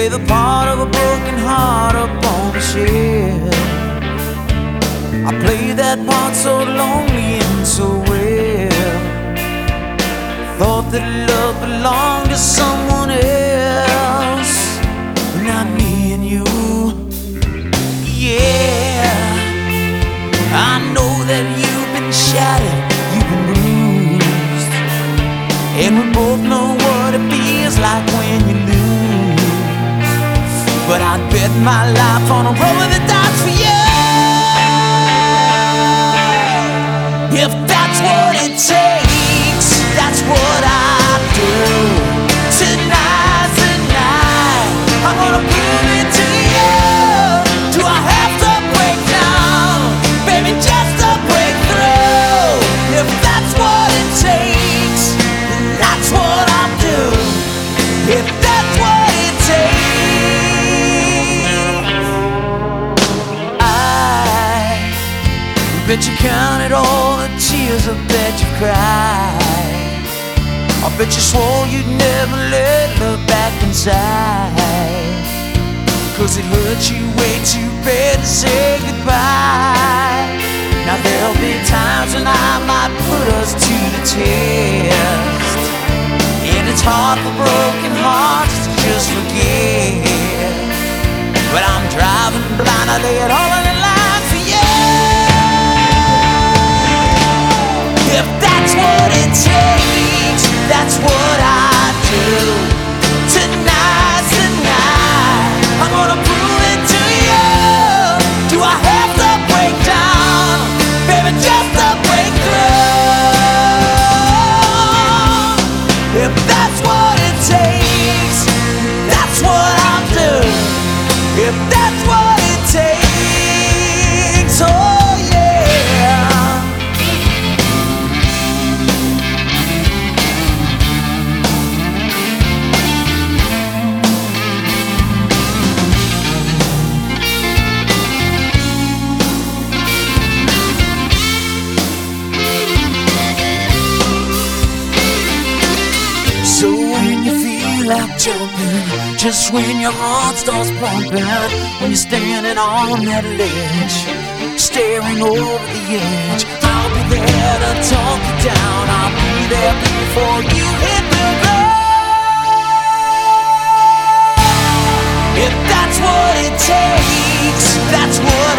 play the part of a broken heart up on the shelf. I play that part so lonely and so well. Thought that love belonged to someone else, not me and you. Yeah, I know that you've been shattered, you've been bruised, and we both know what it feels like when. But I'd bet my life on a roll of the dice for you. If that's what it takes, Bet you counted all the tears I bet you cried. I bet you swore you'd never let look back inside. Cause it hurt you way too bad to say goodbye. Now there'll be times when I might put us to the test. And it's hard for broken hearts to just forget. But I'm driving blind, I lay it all what electric Just when your heart starts pumping When you're standing on that ledge Staring over the edge I'll be there to talk you down I'll be there before you hit the ground. If that's what it takes That's what